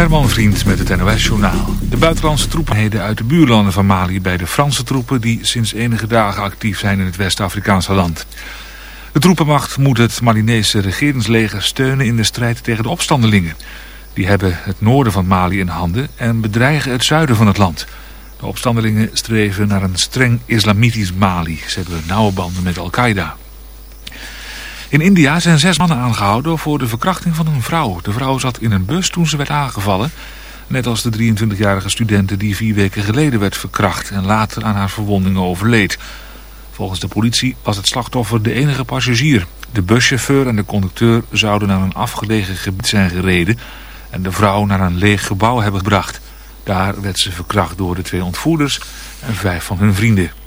Herman Vriend met het NOS-journaal. De buitenlandse troepenheden uit de buurlanden van Mali bij de Franse troepen... die sinds enige dagen actief zijn in het West-Afrikaanse land. De troepenmacht moet het Malinese regeringsleger steunen in de strijd tegen de opstandelingen. Die hebben het noorden van Mali in handen en bedreigen het zuiden van het land. De opstandelingen streven naar een streng islamitisch Mali. Ze hebben nauwe banden met Al-Qaeda. In India zijn zes mannen aangehouden voor de verkrachting van een vrouw. De vrouw zat in een bus toen ze werd aangevallen. Net als de 23-jarige studente die vier weken geleden werd verkracht en later aan haar verwondingen overleed. Volgens de politie was het slachtoffer de enige passagier. De buschauffeur en de conducteur zouden naar een afgelegen gebied zijn gereden en de vrouw naar een leeg gebouw hebben gebracht. Daar werd ze verkracht door de twee ontvoerders en vijf van hun vrienden.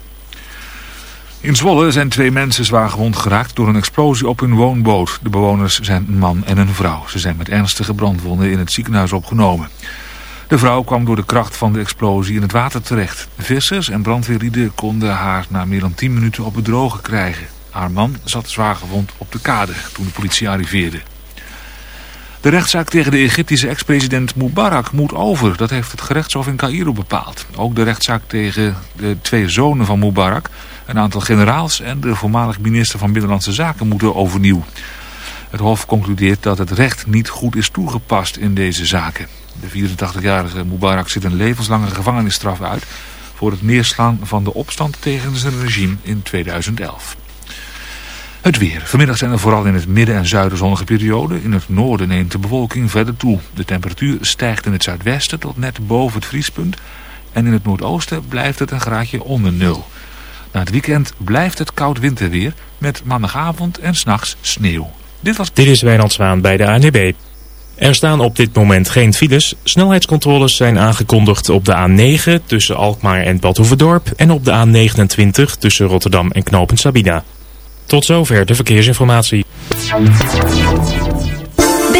In Zwolle zijn twee mensen zwaar gewond geraakt door een explosie op hun woonboot. De bewoners zijn een man en een vrouw. Ze zijn met ernstige brandwonden in het ziekenhuis opgenomen. De vrouw kwam door de kracht van de explosie in het water terecht. Vissers en brandweerlieden konden haar na meer dan 10 minuten op het droge krijgen. Haar man zat zwaar gewond op de kade toen de politie arriveerde. De rechtszaak tegen de Egyptische ex-president Mubarak moet over. Dat heeft het gerechtshof in Cairo bepaald. Ook de rechtszaak tegen de twee zonen van Mubarak, een aantal generaals en de voormalig minister van Binnenlandse Zaken moeten overnieuw. Het hof concludeert dat het recht niet goed is toegepast in deze zaken. De 84-jarige Mubarak zit een levenslange gevangenisstraf uit voor het neerslaan van de opstand tegen zijn regime in 2011. Het weer. Vanmiddag zijn er vooral in het midden en zuiden zonnige perioden. In het noorden neemt de bewolking verder toe. De temperatuur stijgt in het zuidwesten tot net boven het vriespunt. En in het noordoosten blijft het een graadje onder nul. Na het weekend blijft het koud winterweer met maandagavond en s'nachts sneeuw. Dit, was... dit is Wijnand Zwaan bij de ANB. Er staan op dit moment geen files. Snelheidscontroles zijn aangekondigd op de A9 tussen Alkmaar en Badhoevedorp... en op de A29 tussen Rotterdam en Knopen Sabina. Tot zover de verkeersinformatie.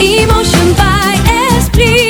Emotion by Esprit.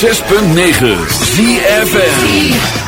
106.9 ZFM.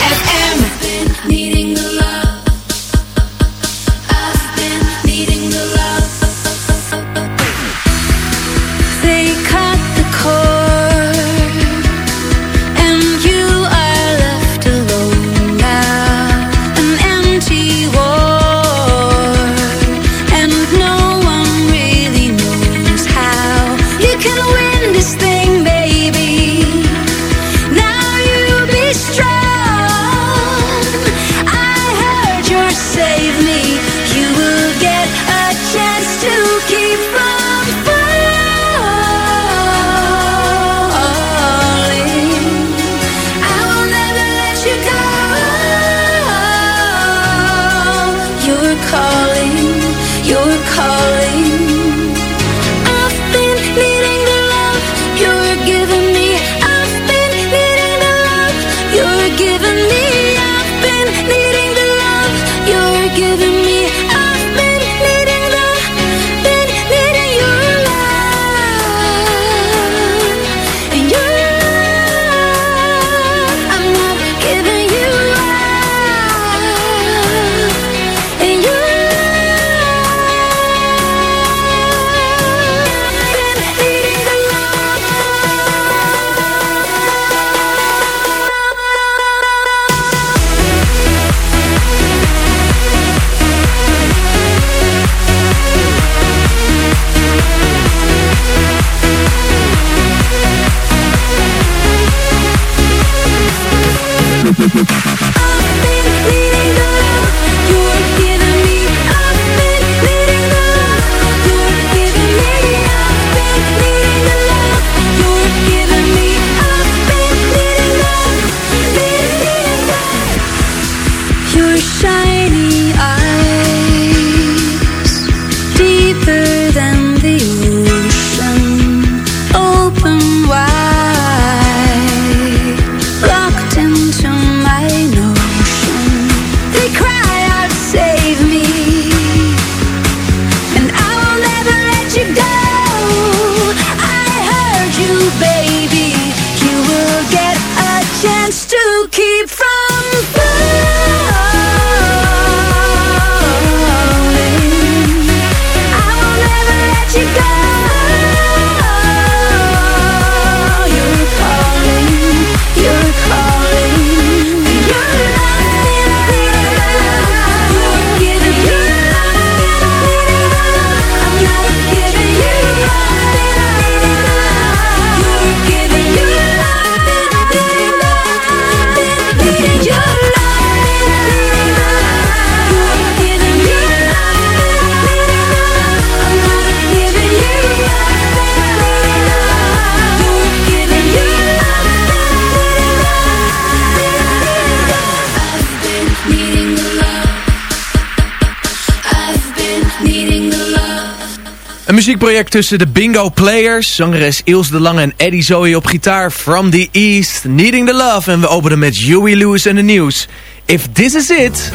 Tussen de Bingo Players, zangeres Ilse de Lange en Eddie Zoe op gitaar, From the East, Needing the Love. En we openen met Huey Lewis en de nieuws. If this is it...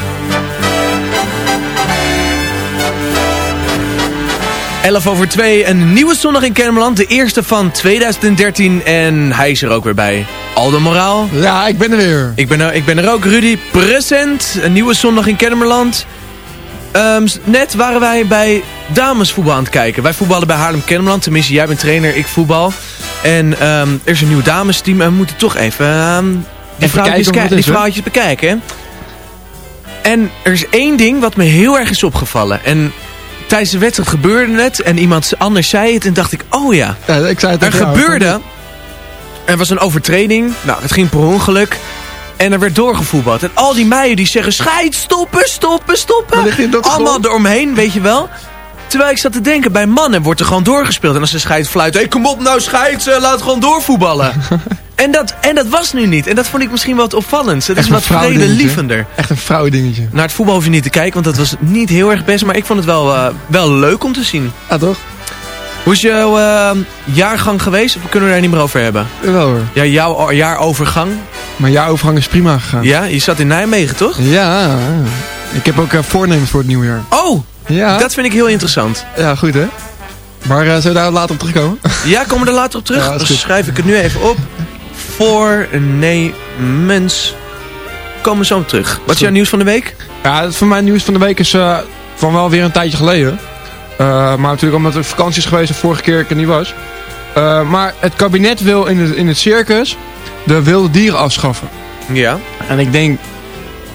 11 over 2, een nieuwe zondag in Kennemerland. De eerste van 2013 en hij is er ook weer bij. Aldo Moraal. Ja, ik ben er weer. Ik ben er, ik ben er ook. Rudy Present, een nieuwe zondag in Kennemerland. Ehm, net waren wij bij damesvoetbal aan het kijken. Wij voetballen bij Haarlem Kennemerland. Tenminste, jij bent trainer, ik voetbal. En ehm, er is een nieuw damesteam en we moeten toch even, ehm, die, vrouwtjes, kijken die vrouwtjes bekijken. hè. En er is één ding wat me heel erg is opgevallen. En tijdens de wedstrijd gebeurde het en iemand anders zei het en dacht ik, oh ja. Ja, ik zei het Er jou. gebeurde, er was een overtreding, nou het ging per ongeluk. En er werd doorgevoetbald. En al die meiden die zeggen, scheid, stoppen, stoppen, stoppen. Allemaal eromheen, weet je wel. Terwijl ik zat te denken, bij mannen wordt er gewoon doorgespeeld. En als ze scheid fluiten, hey, kom op nou scheid, eh, laat gewoon doorvoetballen. en, dat, en dat was nu niet. En dat vond ik misschien wat opvallend. Het is wat vredelievender. Echt een vrouwdingetje. Naar het voetbal hoef je niet te kijken, want dat was niet heel erg best. Maar ik vond het wel, eh, wel leuk om te zien. Ja, toch? Hoe is jouw eh, jaargang geweest? Of kunnen we daar niet meer over hebben? Wel hoor. Ja, jouw jaarovergang. Maar jouw overgang is prima gegaan. Ja, je zat in Nijmegen, toch? Ja. Ik heb ook eh, voornemens voor het nieuwe jaar. Oh, Ja. dat vind ik heel interessant. Ja, goed hè? Maar eh, zullen we daar later op terugkomen? Ja, komen we er later op terug? Ja, schrijf ik het nu even op. Voornemens. Komen we zo op terug. Wat is jouw nieuws van de week? Ja, voor mij nieuws van de week is eh, van wel weer een tijdje geleden. Eh, maar natuurlijk omdat er vakantie is geweest en vorige keer ik er niet was. Maar het kabinet wil in het, in het circus de wilde dieren afschaffen. Ja. En ik denk,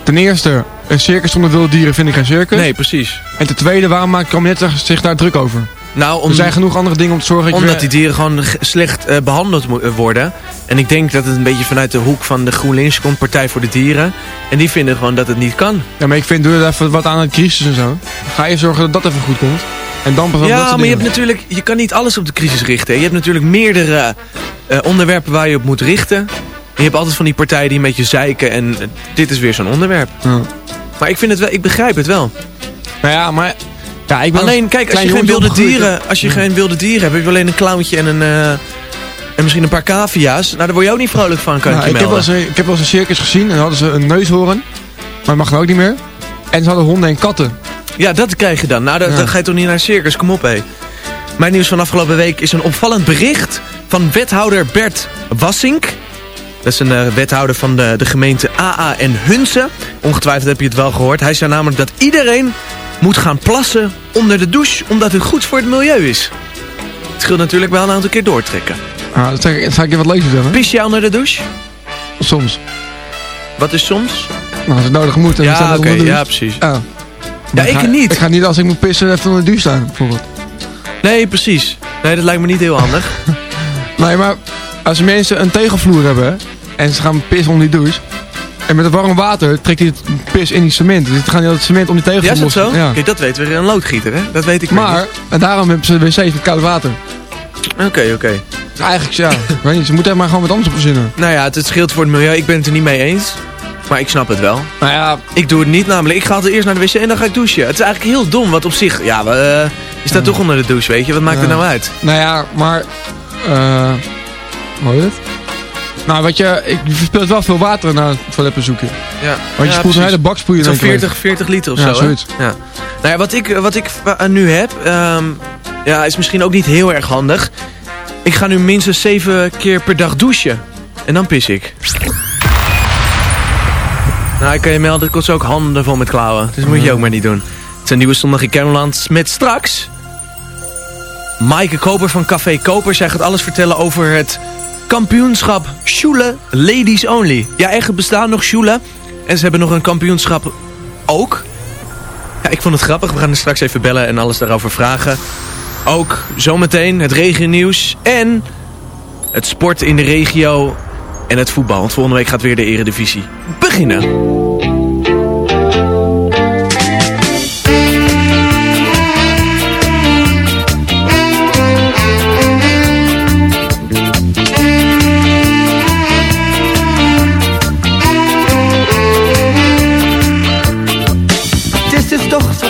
ten eerste, een circus zonder wilde dieren vind ik geen circus. Nee, precies. En ten tweede, waarom maakt het kabinet zich- daar druk over? Nou, om, Er zijn genoeg andere dingen om te zorgen dat omdat weer- die dieren gewoon slecht eh, behandeld eh, worden. En ik denk dat het een beetje vanuit de hoek van de GroenLinks komt, Partij voor de Dieren. En die vinden gewoon dat het niet kan. Ja, maar ik vind, doe er even wat aan de crisis en zo. Ga je zorgen dat dat even goed komt. En dan pas Ja, maar je, hebt natuurlijk, je kan niet alles op de crisis richten. Je hebt natuurlijk meerdere eh, onderwerpen waar je op moet richten. Je hebt altijd van die partijen die een beetje zeiken. En eh, dit is weer zo'n onderwerp. Ja. Maar ik, vind het wel, ik begrijp het wel. Nou ja, maar... Ja, ik ben Alleen, kijk, als je geen wilde dieren, als je geen wilde dieren hebt, heb je alleen een clowntje en een... eh, en misschien een paar cavia's. Nou, daar word je ook niet vrolijk van, kan Nou, ik je ik, heb wel eens, ik heb wel eens een circus gezien en dan hadden ze een neushoorn. Maar dat mag nou ook niet meer. En ze hadden honden en katten. Ja, dat krijg je dan. Nou, dan, Ja. dan ga je toch niet naar een circus, kom op hé. Mijn nieuws van afgelopen week is een opvallend bericht van wethouder Bert Wassink. Dat is een eh, wethouder van de, de gemeente AA en Hunsen. Ongetwijfeld heb je het wel gehoord. Hij zei namelijk dat iedereen moet gaan plassen onder de douche, omdat het goed voor het milieu is. Het scheelt natuurlijk wel een aantal keer doortrekken. Ah, dat, zeg ik, ik je wat lezen zeggen. Pis jij onder de douche? Soms. Wat is soms? Nou, als het nodig moet. En Ja, oké, onder de ja, precies. Ja, Ja, ik ga- niet. Ik ga niet als ik moet pissen even onder de douche staan, bijvoorbeeld. Nee, precies. Nee, dat lijkt me niet heel handig. Nee, maar als mensen een tegelvloer hebben en ze gaan pissen onder die douche. En met het warm water trekt hij het pis in die cement. Dus het gaat niet dat cement om die Ja, tegelvloer is dat zo? Ja. Kijk, dat weet weer een loodgieter, hè? Dat weet ik Maar, en daarom hebben ze wc's met koud water. Oké, oké. Dus eigenlijk, ja, weet niet, ze moeten er maar gewoon wat anders op verzinnen. Nou ja, het, het scheelt voor het milieu. Ik ben het er niet mee eens. Maar ik snap het wel. Nou ja, Ik doe het niet namelijk. Ik ga altijd eerst naar de wc en dan ga ik douchen. Het is eigenlijk heel dom, wat op zich... Ja, we, eh, je staat toch onder de douche, weet je. Wat maakt Ja. het nou uit? nou ja, maar, eh, Nou, weet je, ik, je verspilt wel veel water naar het toiletbezoekje. Ja. Want je spoelt een hele bak spoel je in Zo'n één keer 40, 40 liter of Ja, zo, hè? zoiets. Ja. Nou ja, wat ik, wat ik eh, nu heb... ehm, ja, is misschien ook niet heel erg handig. Ik ga nu minstens 7 keer per dag douchen. En dan pis ik. Nou, ik kan je melden, ik kost ook handen vol met klauwen. Dus moet je ook maar niet doen. Het is een nieuwe zondag in Kermeland met straks... Maaike Koper van Café Koper. Zij gaat alles vertellen over het kampioenschap Schule Ladies Only. Ja, echt, bestaan nog Schule. En ze hebben nog een kampioenschap ook. Ja, ik vond het grappig. We gaan er straks even bellen en alles daarover vragen. Ook zometeen het regionieuws en het sport in de regio en het voetbal. Want volgende week gaat weer de eredivisie beginnen.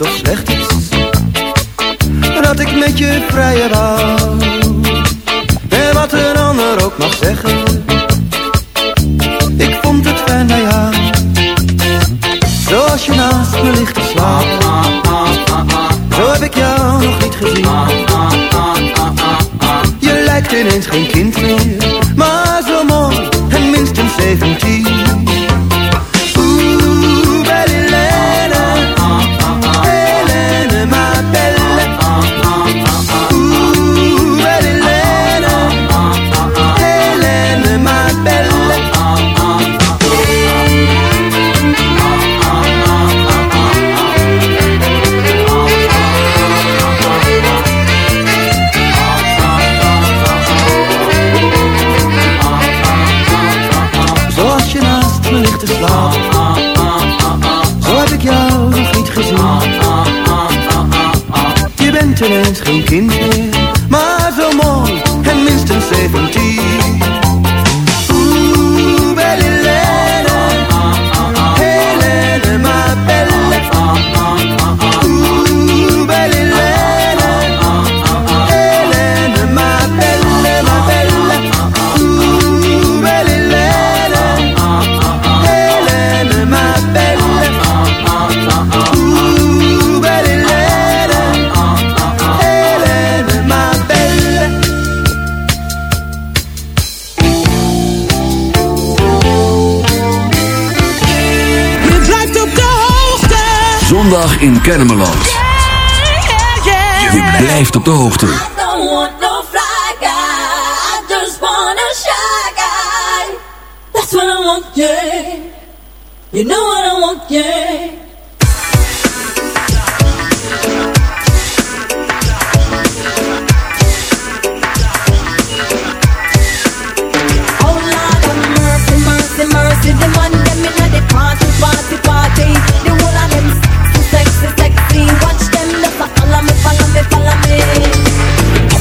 toch slecht is? Dat ik met je vrije wou En wat een ander ook mag zeggen. Ik vond het fijn bij ja, Zoals je naast me ligt te slapen. Zo heb ik jou nog niet gezien. Je lijkt ineens geen kind meer. in Kennemerland. Je blijft op de hoogte. That's what I want, yeah. You know what I want, yeah.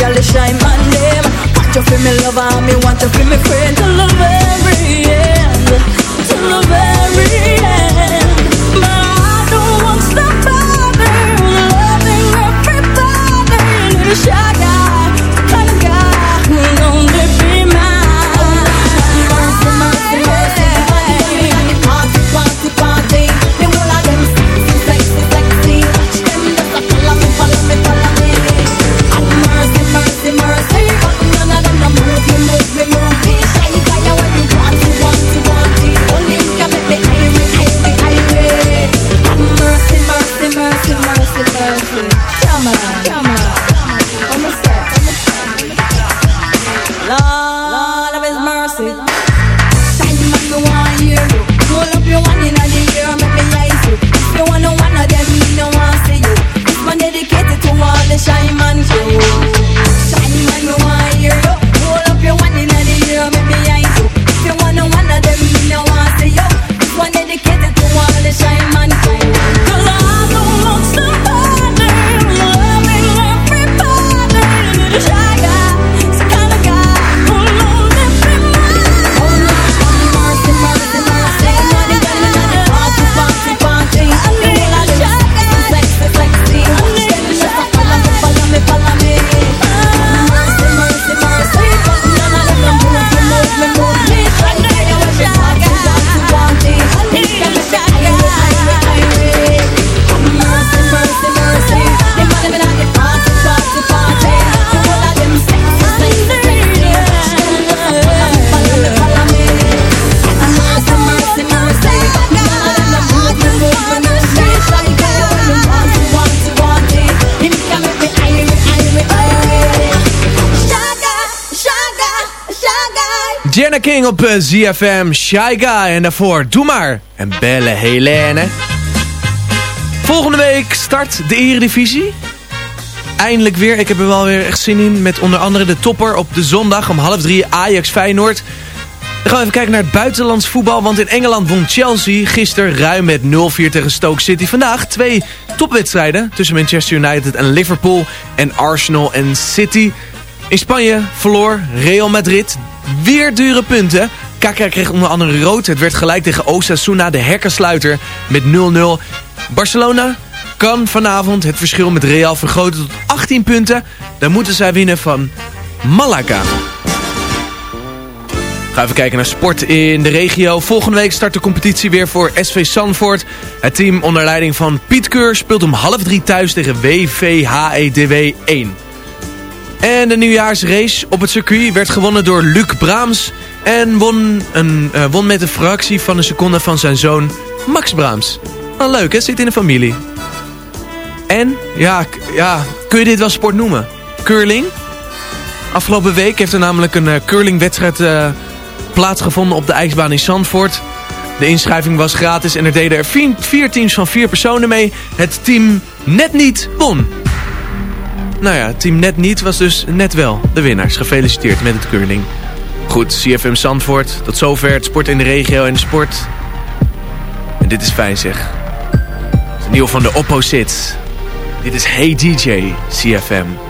girl to shine my name. Want you feel me lover, me want you feel me friend. Till the very end, till the very op eh, ZFM, Shy Guy en daarvoor Doe Maar en Belle Helene. Volgende week start de Eredivisie. Eindelijk weer, ik heb er wel weer echt zin in met onder andere de topper op de zondag om half drie Ajax Feyenoord. Dan gaan we even kijken naar het buitenlands voetbal, want in Engeland won Chelsea gisteren ruim met 0-4 tegen Stoke City. Vandaag twee topwedstrijden tussen Manchester United en Liverpool en Arsenal en City. In Spanje verloor Real Madrid weer dure punten. KK kreeg onder andere rood. Het werd gelijk tegen Osasuna, de hekkensluiter, met 0-0. Barcelona kan vanavond het verschil met Real vergroten tot 18 punten. Dan moeten zij winnen van Malaga. Gaan even kijken naar sport in de regio. Volgende week start de competitie weer voor SV Sanford. Het team onder leiding van Piet Keur speelt om half drie thuis tegen WVHEDW 1. En de nieuwjaarsrace op het circuit werd gewonnen door Luc Braams. En won, een, uh, won met een fractie van een seconde van zijn zoon Max Braams. Wel leuk hè, zit in de familie. En, ja, ja, kun je dit wel sport noemen? Curling? Afgelopen week heeft er namelijk een uh, curlingwedstrijd uh, plaatsgevonden op de ijsbaan in Zandvoort. De inschrijving was gratis en er deden er vier, vier teams van vier personen mee. Het team net niet won. Nou ja, team net niet was dus net wel de winnaars. Gefeliciteerd met het curling. Goed, CFM Zandvoort. Tot zover het sport in de regio en de sport. En dit is fijn zeg. Nieuw van de Opposites. Dit is Hey DJ, CFM.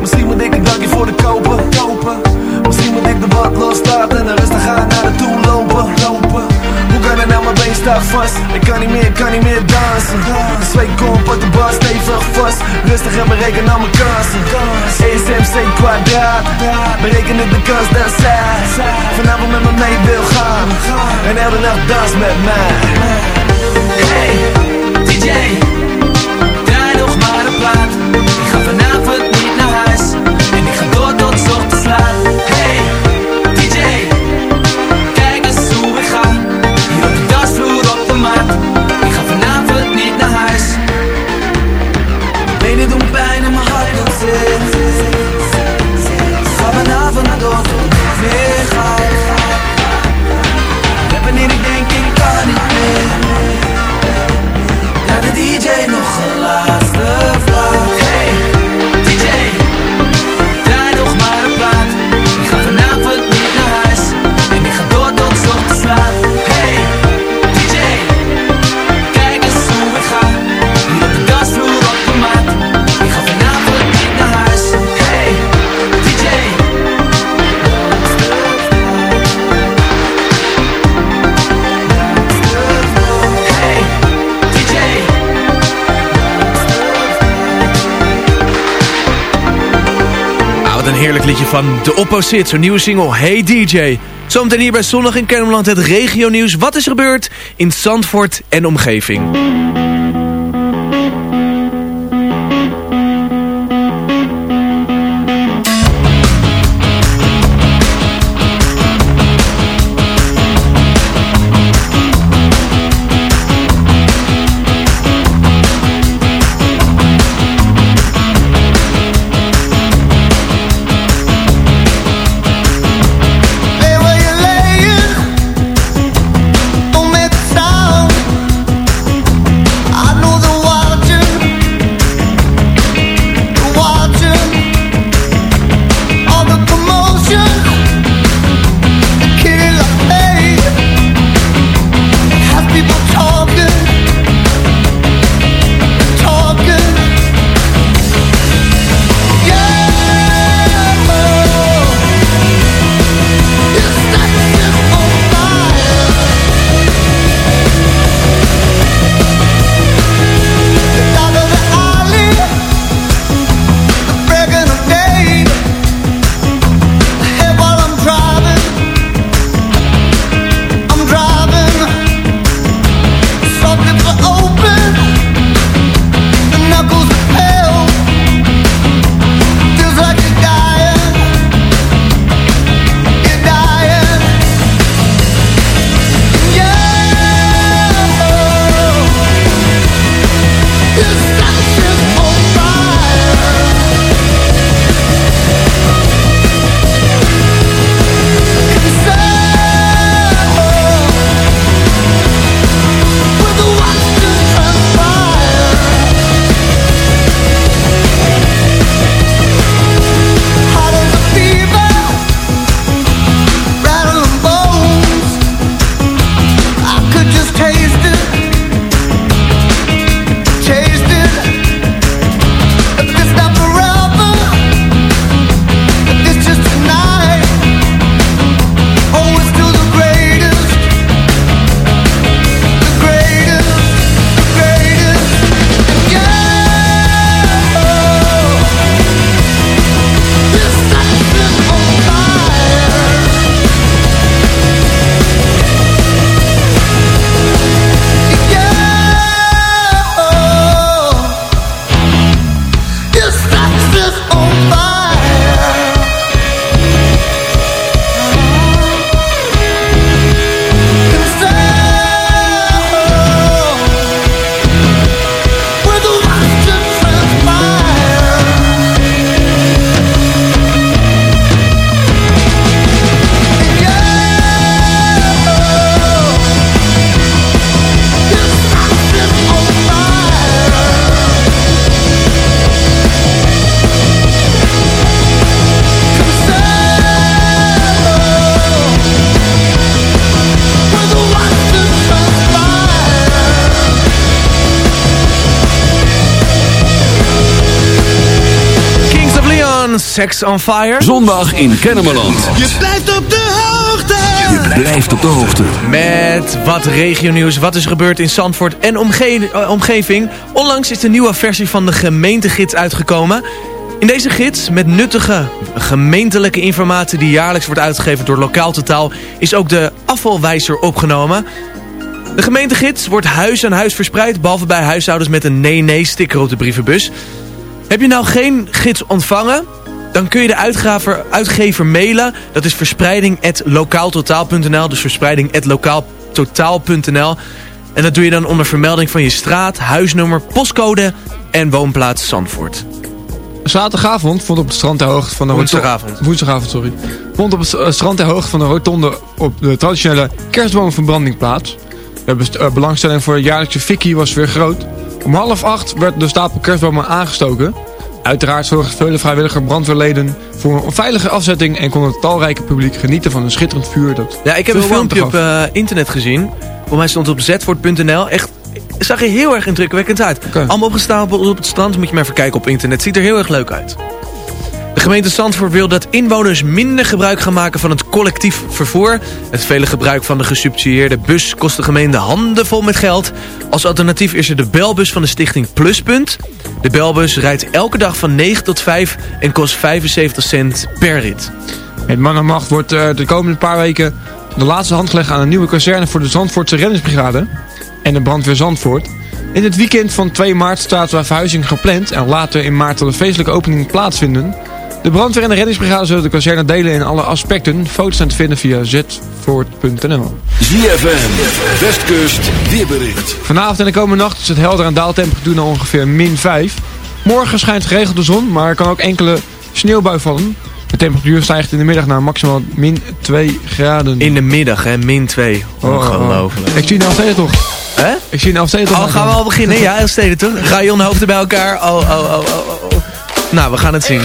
Misschien moet ik een dankje voor de kopen, kopen. Misschien moet ik de bad loslaten En rustig gaan naar de toe lopen, lopen Kan het nou, mijn been staat vast. Ik kan niet meer, kan niet meer dansen. De zweet op de bar stevig vast. Rustig en bereken al mijn kansen. ESMC kwadraat. Berekenen de kans dat zij Vanavond met me mee wil gaan. En elke nacht dans met mij. Hey, DJ Draai nog maar een plaat. Ik ga vanavond niet naar huis. En ik ga door tot ochtends laat heerlijk liedje van The Opposite, zo'n nieuwe single Hey DJ. Zometeen hier bij Zondag in Kennemerland het regio nieuws. Wat is er gebeurd in Zandvoort en omgeving? Sex on Fire. Zondag in Kennemerland. Je blijft op de hoogte. Je blijft op de hoogte. Met wat regionieuws, wat is er gebeurd in Zandvoort en omge eh, omgeving. Onlangs is de nieuwe versie van de gemeentegids uitgekomen. In deze gids, met nuttige gemeentelijke informatie die jaarlijks wordt uitgegeven door Lokaal Totaal, is ook de afvalwijzer opgenomen. De gemeentegids wordt huis aan huis verspreid, behalve bij huishoudens met een nee-nee-sticker op de brievenbus. Heb je nou geen gids ontvangen? Dan kun je de uitgever, uitgever mailen. Dat is verspreiding.lokaaltotaal.nl. Dus verspreiding.lokaaltotaal.nl. En dat doe je dan onder vermelding van je straat, huisnummer, postcode en woonplaats Zandvoort. Zaterdagavond vond op het strand ter hoogte van de Woensdagavond. Woensdagavond, sorry. Vond op het eh, strand ter hoogte van de rotonde op de traditionele kerstboomverbranding plaats. De best- eh, belangstelling voor de jaarlijkse fikkie was weer groot. Om half acht werd de stapel kerstbomen aangestoken. Uiteraard zorgden vele vrijwillige brandweerleden voor een veilige afzetting en kon het talrijke publiek genieten van een schitterend vuur dat Ja, ik heb een filmpje op eh, internet gezien. Voor mij stond het op zetvoort.nl. Echt, zag er heel erg indrukwekkend uit. Allemaal opgestapeld op het strand. Moet je maar even kijken op internet. Ziet er heel erg leuk uit. De gemeente Zandvoort wil dat inwoners minder gebruik gaan maken van het collectief vervoer. Het vele gebruik van de gesubsidieerde bus kost de gemeente handenvol met geld. Als alternatief is er de belbus van de stichting Pluspunt. De belbus rijdt elke dag van 9 tot 5 en kost 75 cent per rit. Het man en macht wordt eh, de komende paar weken de laatste hand gelegd aan een nieuwe kazerne voor de Zandvoortse reddingsbrigade en de brandweer Zandvoort. In het weekend van 2 maart staat de verhuizing gepland en later in maart zal de feestelijke opening plaatsvinden. De brandweer en de reddingsbrigade zullen de kazerne delen in alle aspecten. Foto's zijn te vinden via zvoort.nl. ZFM, Westkust, weerbericht. Vanavond en de komende nacht is het helder en daaltemperatuur naar ongeveer min 5. Morgen schijnt geregeld de zon, maar er kan ook enkele sneeuwbui vallen. De temperatuur stijgt in de middag naar maximaal min 2 graden. In de middag, hè, min 2. Ongelooflijk. Ik zie nou steeds toch. Hè? Ik zie nou steeds toch. Oh, gaan we al beginnen? Ja, Elsteden toch? Ga hoofden bij elkaar? Oh, oh, oh, oh, oh. Nou, we gaan het zien.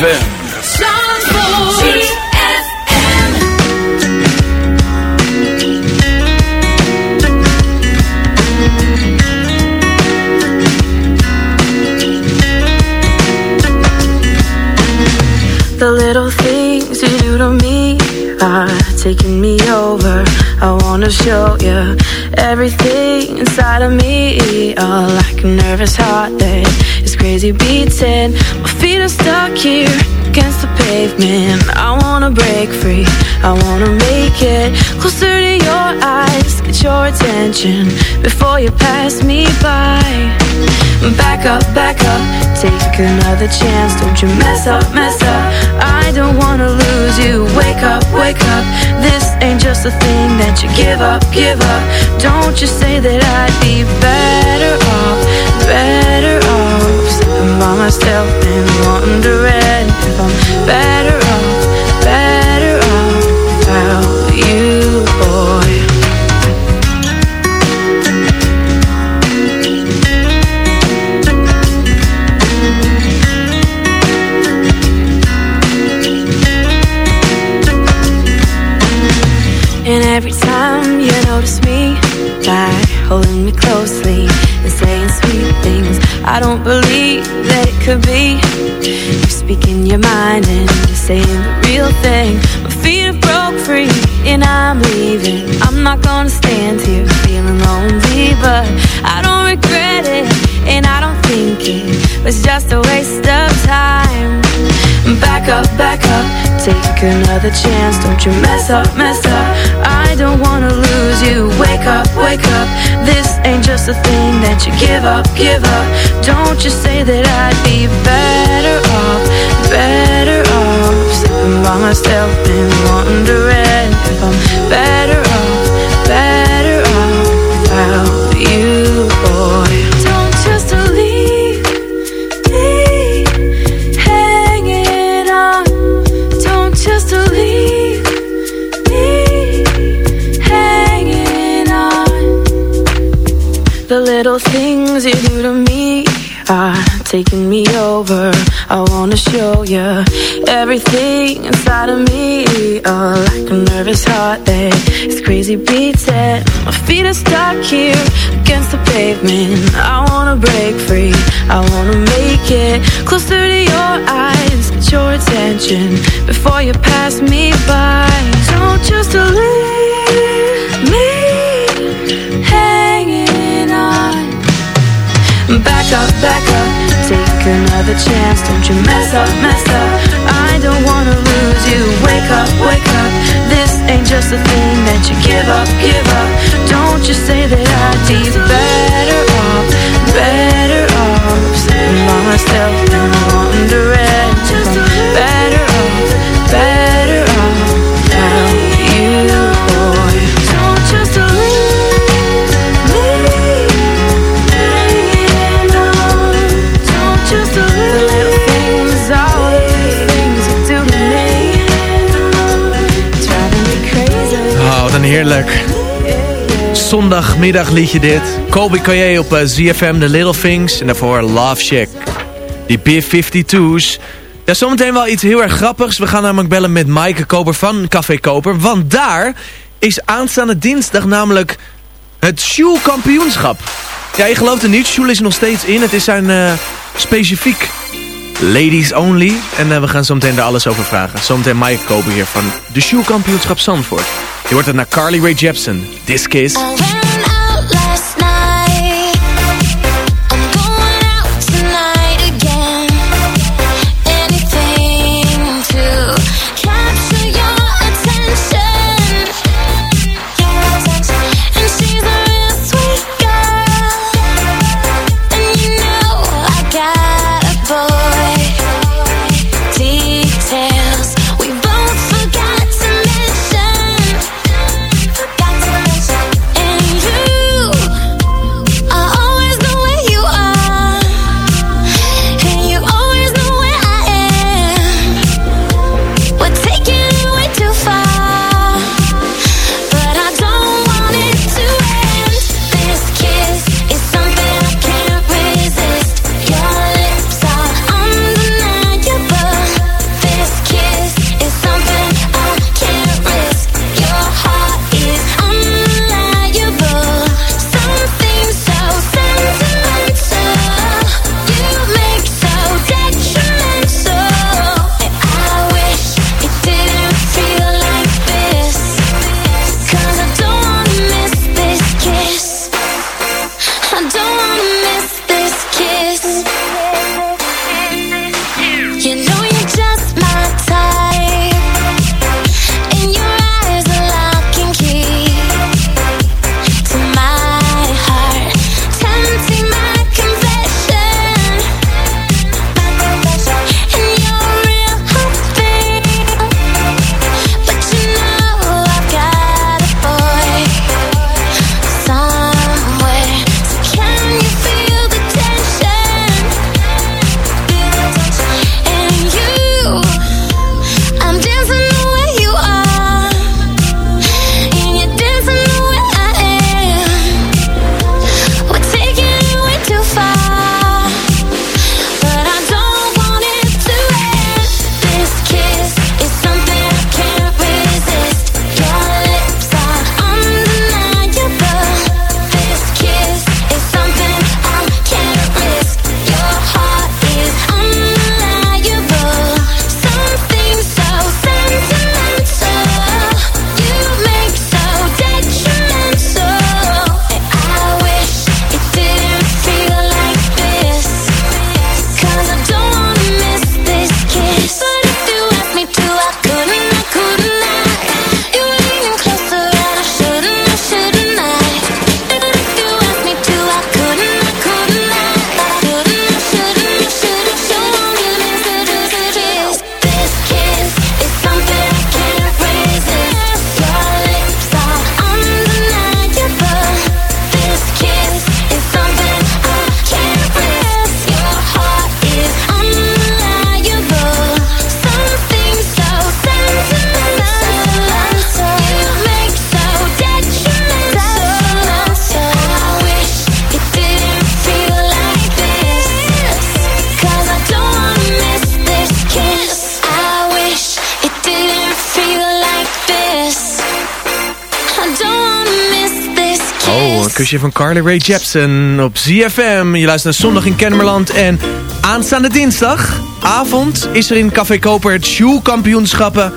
ZFM. The little things you do to me are taking me over. I wanna show you everything inside of me. Oh, like a nervous heart that is crazy beating. My feet are stuck here against the pavement. I wanna break free. I wanna make it closer to your eyes. Get your attention before you pass me by. Back up, back up, take another chance. Don't you mess up, mess up. I don't wanna lose you. Wake up, wake up. This ain't just a thing that you give up, give up. Don't you say that I'd be better off, better off. Sitting by myself and wondering if I'm better off, could be. You're speaking your mind and you're saying the real thing. My feet have broke free and I'm leaving. I'm not gonna stand here feeling lonely, but I don't regret it and I don't think it was just a waste of time. Back up, back up, take another chance. Don't you mess up, mess up. I don't wanna lose Wake up, wake up. This ain't just a thing that you give up, give up. Don't you say that I'd be better off, better off. Sitting by myself and wondering if I'm better off, little things you do to me are taking me over. I wanna show you everything inside of me. Oh, like a nervous heart is crazy beating. My feet are stuck here against the pavement. I wanna break free. I wanna make it closer to your eyes. Get your attention before you pass me by. Don't just leave Up, back up, take another chance. Don't you mess up, mess up. I don't wanna lose you. Wake up, wake up. This ain't just a thing that you give up, give up. Don't you say that I'd be better off, better off. Sitting by myself and wondering if I'm better Heerlijk. Zondagmiddag liedje dit. Colby Coyer op uh, ZFM The Little Things. En daarvoor Love Shack. Die B-52's. Ja, zometeen wel iets heel erg grappigs. We gaan namelijk bellen met Maaike Koper van Café Koper. Want daar is aanstaande dinsdag namelijk het Sjoel kampioenschap. Ja, je gelooft het niet. Sjoel is nog steeds in. Het is zijn uh, specifiek ladies only. En uh, we gaan zo meteen daar alles over vragen. Zometeen Maaike Koper hier van de Sjoel kampioenschap Zandvoort. Je hoort het naar Carly Rae Jepsen. This Kiss. You know kusje van Carly Rae Jepsen op ZFM. Je luistert naar Zondag in Kennemerland. En aanstaande dinsdag, avond, is er in Café Koper het Shoe Kampioenschappen.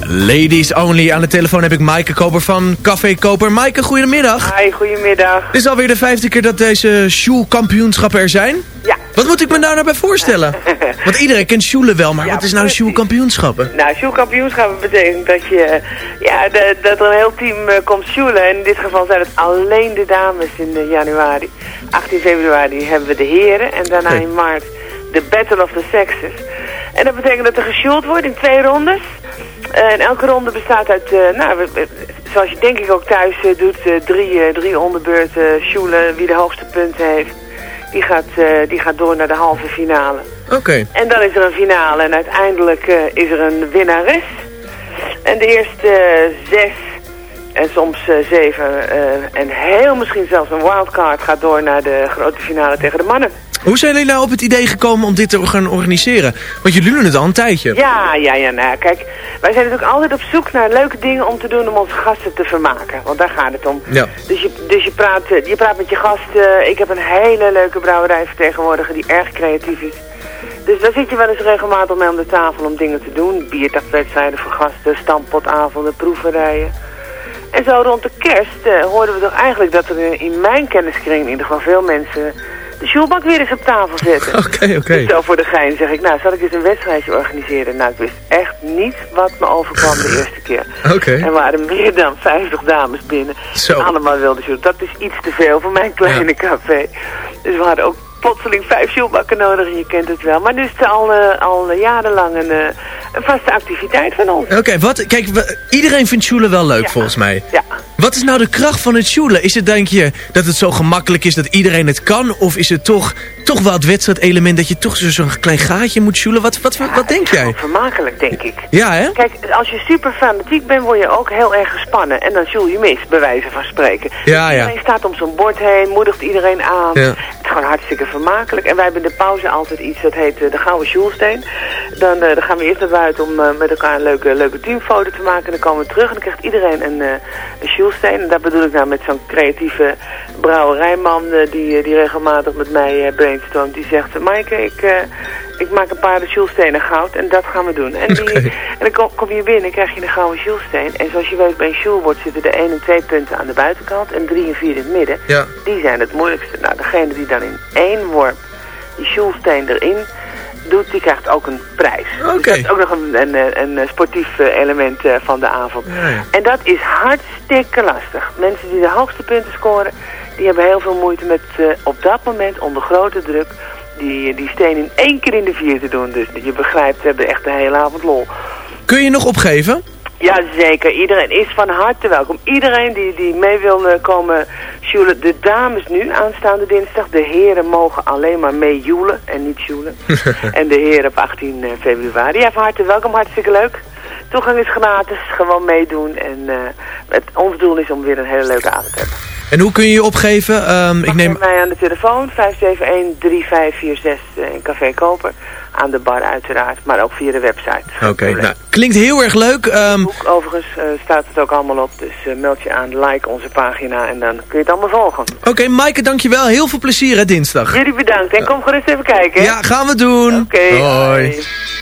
Ladies only. Aan de telefoon heb ik Maaike Koper van Café Koper. Maaike, goedemiddag. Hi, goedemiddag. Dit is alweer de vijfde keer dat deze Shoe Kampioenschappen er zijn. Ja. Wat moet ik me daar nou bij voorstellen? Want iedereen kent Sjoelen wel, maar wat is nou Sjoel kampioenschappen? Nou, Sjoel kampioenschappen betekent dat je, ja, de, dat er een heel team uh, komt Sjoelen. En in dit geval zijn het alleen de dames in uh, januari. 18 februari hebben we de heren en daarna in maart de Battle of the Sexes. En dat betekent dat er gesjoeld wordt in twee rondes. Uh, en elke ronde bestaat uit, nou, zoals je denk ik ook thuis doet, drie, drie onderbeurten sjoelen wie de hoogste punten heeft die gaat, uh, die gaat door naar de halve finale. Oké. En dan is er een finale en uiteindelijk uh, is er een winnares. En de eerste uh, zes En soms eh, zeven. eh, en heel misschien zelfs een wildcard gaat door naar de grote finale tegen de mannen. Hoe zijn jullie nou op het idee gekomen om dit te gaan organiseren? Want jullie doen het al een tijdje. Ja, ja, ja. Nou, kijk, wij zijn natuurlijk altijd op zoek naar leuke dingen om te doen om onze gasten te vermaken. Want daar gaat het om. Ja. Dus je, dus je, praat, eh, je praat met je gasten. Ik heb een hele leuke brouwerijvertegenwoordiger die erg creatief is. Dus daar zit je wel eens regelmatig mee om de tafel om dingen te doen. Biertagwedstrijden voor gasten, stampotavonden, proeverijen. En zo rond de kerst eh, hoorden we toch eigenlijk dat er in- mijn kenniskring in ieder geval veel mensen sjoelbak weer eens op tafel zetten. Oké, oké. Zo voor de gein zeg ik, nou zal ik eens een wedstrijdje organiseren. Nou, ik wist echt niet wat me overkwam de eerste keer. Oké. Er waren meer dan 50 dames binnen. Zo. Allemaal wilden sjoel. Dat is iets te veel voor mijn kleine café. Dus we hadden ook plotseling vijf sjoelbakken nodig en je kent het wel. Maar nu is het al, eh, al jarenlang een, eh, een vaste activiteit van ons. Oké, wat? kijk, iedereen vindt sjoelen wel leuk volgens mij. Ja. Wat is nou de kracht van het sjoelen? Is het denk je dat het zo gemakkelijk is dat iedereen het kan? Of is het toch, toch wel het wedstrijdelement dat je toch zo- zo'n klein gaatje moet sjoelen? Wat, wat, wat, denk jij? Vermakelijk, denk ik. Ja, hè? Kijk, als je super fanatiek bent, word je ook heel erg gespannen. En dan zul je mis, bij wijze van spreken. Ja, ja. Iedereen staat om zo'n bord heen, moedigt iedereen aan. Ja. Het is gewoon hartstikke vermakelijk. En wij hebben in de pauze altijd iets, dat heet eh, de Gouden Sjoelsteen. Dan, eh, dan gaan we eerst naar buiten om eh, met elkaar een leuke, leuke teamfoto te maken. En dan komen we terug en dan krijgt iedereen een, een. En daar bedoel ik nou met zo'n creatieve brouwerijman die, die regelmatig met mij brainstormt. Die zegt, Maaike, ik... ik maak een paar de Sjoelstenen goud en dat gaan we doen. En, die, en dan kom, je binnen en krijg je een gouden Sjoelsteen. En zoals je weet bij een Sjoelbord zitten er 1 en 2 punten aan de buitenkant en 3 en 4 in het midden. Ja. Die zijn het moeilijkste. Nou, degene die dan in één worp die Sjoelsteen erin doet, die krijgt ook een prijs. Dus dat is ook nog een, een, een, een sportief eh, element eh, van de avond. Ja, ja. En dat is hartstikke lastig. Mensen die de hoogste punten scoren, die hebben heel veel moeite met eh, op dat moment onder grote druk die, die steen in één keer in de vier te doen. Dus je begrijpt, we hebben echt de hele avond lol. Kun je nog opgeven? Ja, zeker. Iedereen is van harte welkom. Iedereen die, die mee wil eh, komen sjoelen. De dames nu, aanstaande dinsdag. De heren mogen alleen maar mee joelen en niet sjoelen. en de heren op 18 februari. Ja, van harte welkom. Hartstikke leuk. Toegang is gratis. Gewoon meedoen. En eh, het, ons doel is om weer een hele leuke avond te hebben. En hoe kun je je opgeven? Ehm, ik neem... Mij aan de telefoon 571-3546 in Café Koper. Aan de bar uiteraard, maar ook via de website. Oké, nou, klinkt heel erg leuk. Ehm, Ook overigens eh, staat het ook allemaal op, dus eh, meld je aan, like onze pagina en dan kun je het allemaal volgen. Oké, Maaike, dankjewel. Heel veel plezier hè, dinsdag. Jullie bedankt en kom gerust even kijken. hè? Ja, gaan we doen. Oké, Hoi. Thank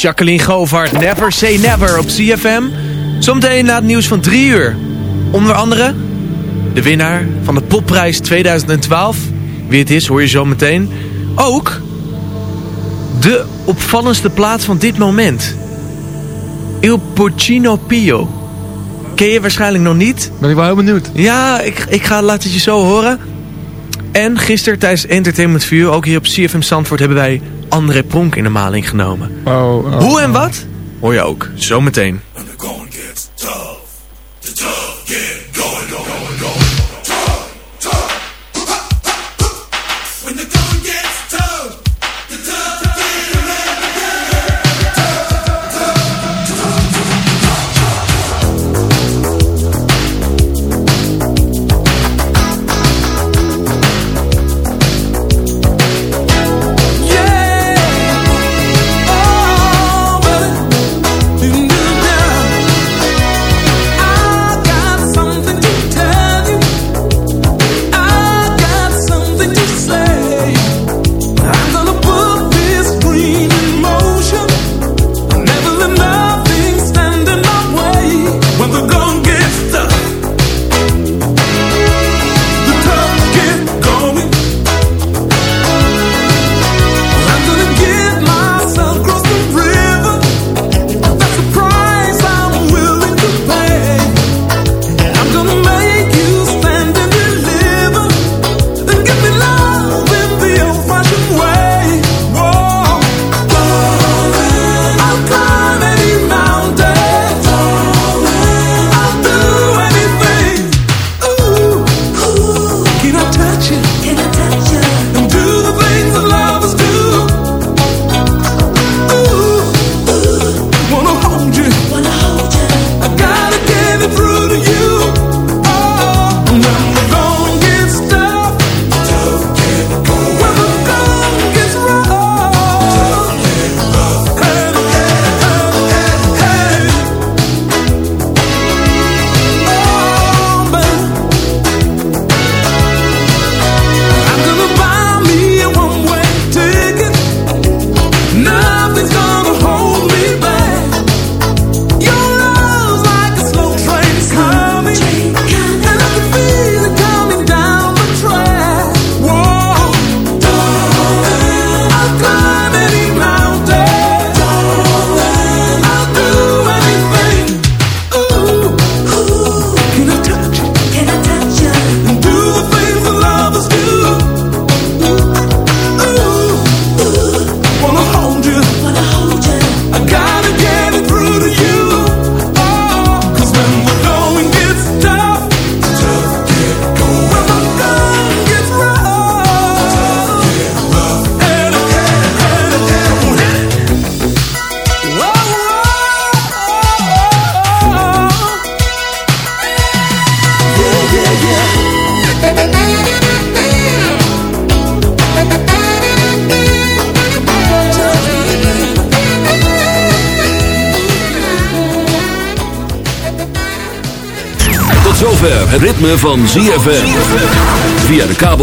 Jacqueline Govaert, Never Say Never op CFM. Zometeen na het nieuws van drie uur. Onder andere de winnaar van de popprijs 2012. Wie het is hoor je zo meteen. Ook de opvallendste plaats van dit moment. Il Porcino Pio. Ken je waarschijnlijk nog niet? Ben ik wel heel benieuwd. Ja, ik, ik ga laat het je zo horen. En gisteren tijdens Entertainment View, ook hier op CFM Zandvoort, hebben wij André Pronk in de maling genomen. Oh, oh, Hoe en wat? Hoor je ook, zometeen.